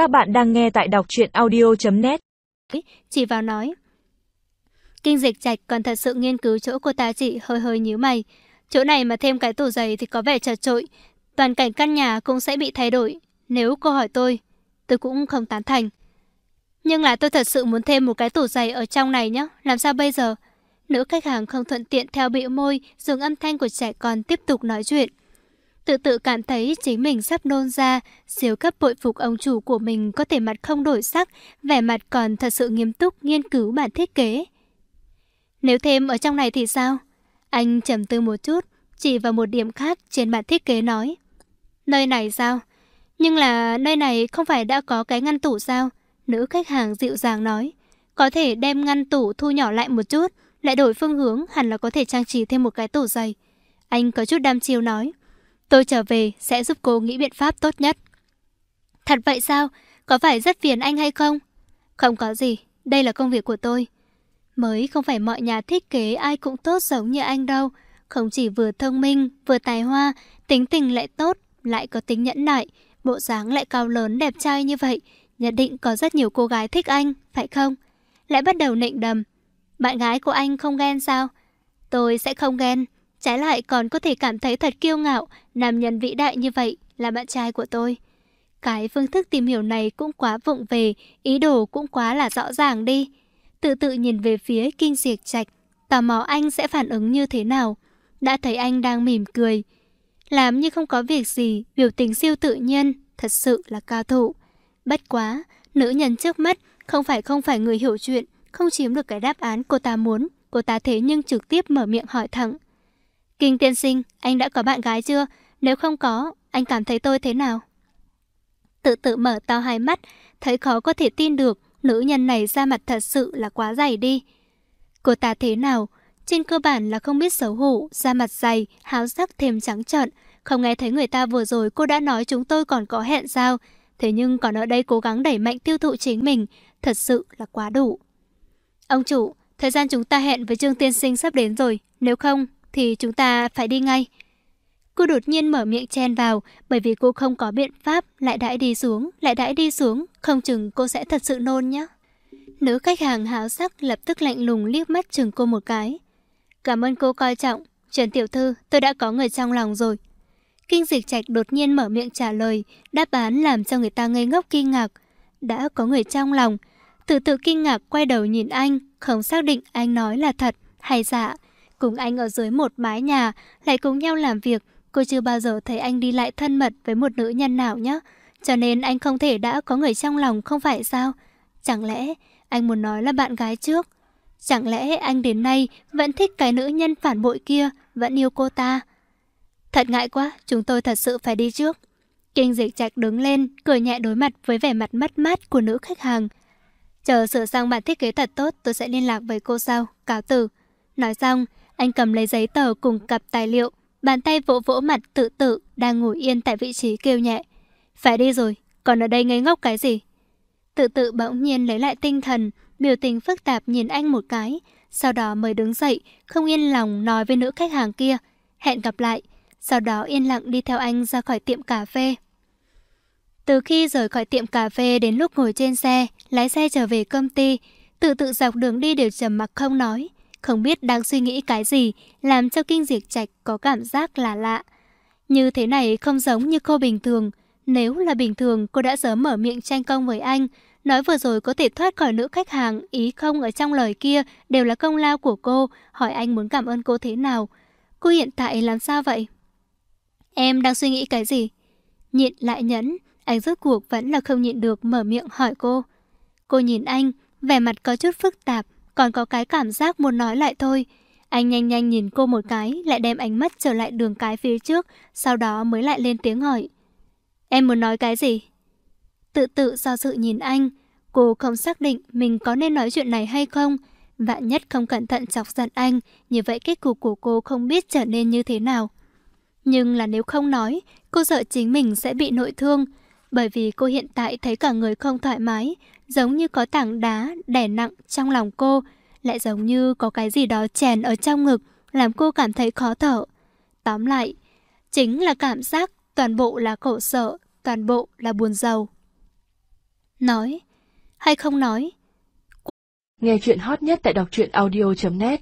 Các bạn đang nghe tại đọc truyện audio.net Chỉ vào nói. Kinh dịch trạch còn thật sự nghiên cứu chỗ cô ta chị, hơi hơi nhíu mày. Chỗ này mà thêm cái tủ giày thì có vẻ chật trội. Toàn cảnh căn nhà cũng sẽ bị thay đổi. Nếu cô hỏi tôi Tôi cũng không tán thành. Nhưng là tôi thật sự muốn thêm một cái tủ giày ở trong này nhé Làm sao bây giờ? Nữ khách hàng không thuận tiện theo bịu môi, Dùng âm thanh của trẻ con tiếp tục nói chuyện. Tự tự cảm thấy chính mình sắp nôn ra, siêu cấp bội phục ông chủ của mình có thể mặt không đổi sắc, vẻ mặt còn thật sự nghiêm túc nghiên cứu bản thiết kế. Nếu thêm ở trong này thì sao? Anh trầm tư một chút, chỉ vào một điểm khác trên bản thiết kế nói. Nơi này sao? Nhưng là nơi này không phải đã có cái ngăn tủ sao? Nữ khách hàng dịu dàng nói. Có thể đem ngăn tủ thu nhỏ lại một chút, lại đổi phương hướng hẳn là có thể trang trí thêm một cái tủ giày. Anh có chút đam chiêu nói. Tôi trở về sẽ giúp cô nghĩ biện pháp tốt nhất. Thật vậy sao? Có phải rất phiền anh hay không? Không có gì, đây là công việc của tôi. Mới không phải mọi nhà thiết kế ai cũng tốt giống như anh đâu. Không chỉ vừa thông minh, vừa tài hoa, tính tình lại tốt, lại có tính nhẫn nại, bộ dáng lại cao lớn đẹp trai như vậy. Nhất định có rất nhiều cô gái thích anh, phải không? Lại bắt đầu nịnh đầm. Bạn gái của anh không ghen sao? Tôi sẽ không ghen. Trái lại còn có thể cảm thấy thật kiêu ngạo, nam nhân vĩ đại như vậy là bạn trai của tôi. Cái phương thức tìm hiểu này cũng quá vụng về, ý đồ cũng quá là rõ ràng đi. Tự tự nhìn về phía kinh diệt trạch, tò mò anh sẽ phản ứng như thế nào. Đã thấy anh đang mỉm cười. Làm như không có việc gì, biểu tình siêu tự nhiên, thật sự là cao thủ. Bất quá, nữ nhân trước mắt không phải không phải người hiểu chuyện, không chiếm được cái đáp án cô ta muốn. Cô ta thế nhưng trực tiếp mở miệng hỏi thẳng. Kinh tiên sinh, anh đã có bạn gái chưa? Nếu không có, anh cảm thấy tôi thế nào? Tự tự mở to hai mắt, thấy khó có thể tin được, nữ nhân này ra mặt thật sự là quá dày đi. Cô ta thế nào? Trên cơ bản là không biết xấu hổ, da mặt dày, háo sắc thêm trắng trợn. Không nghe thấy người ta vừa rồi cô đã nói chúng tôi còn có hẹn sao. Thế nhưng còn ở đây cố gắng đẩy mạnh tiêu thụ chính mình, thật sự là quá đủ. Ông chủ, thời gian chúng ta hẹn với Trương Tiên Sinh sắp đến rồi, nếu không thì chúng ta phải đi ngay. Cô đột nhiên mở miệng chen vào, bởi vì cô không có biện pháp, lại đãi đi xuống, lại đãi đi xuống, không chừng cô sẽ thật sự nôn nhé. Nữ khách hàng háo sắc lập tức lạnh lùng liếc mắt chừng cô một cái. Cảm ơn cô coi trọng, Trần Tiểu Thư, tôi đã có người trong lòng rồi. Kinh dịch trạch đột nhiên mở miệng trả lời, đáp án làm cho người ta ngây ngốc kinh ngạc. Đã có người trong lòng, tự tự kinh ngạc quay đầu nhìn anh, không xác định anh nói là thật hay giả. Cùng anh ở dưới một mái nhà, lại cùng nhau làm việc, cô chưa bao giờ thấy anh đi lại thân mật với một nữ nhân nào nhé. Cho nên anh không thể đã có người trong lòng không phải sao? Chẳng lẽ anh muốn nói là bạn gái trước? Chẳng lẽ anh đến nay vẫn thích cái nữ nhân phản bội kia, vẫn yêu cô ta? Thật ngại quá, chúng tôi thật sự phải đi trước. Kinh dịch trạch đứng lên, cười nhẹ đối mặt với vẻ mặt mất mát của nữ khách hàng. Chờ sửa sang bản thiết kế thật tốt, tôi sẽ liên lạc với cô sau. Cáo từ. Nói xong, anh cầm lấy giấy tờ cùng cặp tài liệu, bàn tay vỗ vỗ mặt tự tự đang ngồi yên tại vị trí kêu nhẹ. Phải đi rồi, còn ở đây ngây ngốc cái gì? Tự tự bỗng nhiên lấy lại tinh thần, biểu tình phức tạp nhìn anh một cái, sau đó mới đứng dậy, không yên lòng nói với nữ khách hàng kia. Hẹn gặp lại, sau đó yên lặng đi theo anh ra khỏi tiệm cà phê. Từ khi rời khỏi tiệm cà phê đến lúc ngồi trên xe, lái xe trở về công ty, tự tự dọc đường đi đều trầm mặc không nói không biết đang suy nghĩ cái gì, làm cho kinh diệt trạch có cảm giác là lạ. Như thế này không giống như cô bình thường. Nếu là bình thường, cô đã sớm mở miệng tranh công với anh. Nói vừa rồi có thể thoát khỏi nữ khách hàng, ý không ở trong lời kia đều là công lao của cô, hỏi anh muốn cảm ơn cô thế nào. Cô hiện tại làm sao vậy? Em đang suy nghĩ cái gì? Nhịn lại nhẫn, anh rốt cuộc vẫn là không nhịn được mở miệng hỏi cô. Cô nhìn anh, vẻ mặt có chút phức tạp, còn có cái cảm giác muốn nói lại thôi. Anh nhanh nhanh nhìn cô một cái, lại đem ánh mắt trở lại đường cái phía trước, sau đó mới lại lên tiếng hỏi. Em muốn nói cái gì? Tự tự do dự nhìn anh, cô không xác định mình có nên nói chuyện này hay không. Vạn nhất không cẩn thận chọc giận anh, như vậy kết cục của cô không biết trở nên như thế nào. Nhưng là nếu không nói, cô sợ chính mình sẽ bị nội thương, bởi vì cô hiện tại thấy cả người không thoải mái, giống như có tảng đá đè nặng trong lòng cô, lại giống như có cái gì đó chèn ở trong ngực, làm cô cảm thấy khó thở. Tóm lại, chính là cảm giác toàn bộ là khổ sở, toàn bộ là buồn giàu. Nói hay không nói? Nghe chuyện hot nhất tại đọc truyện audio.net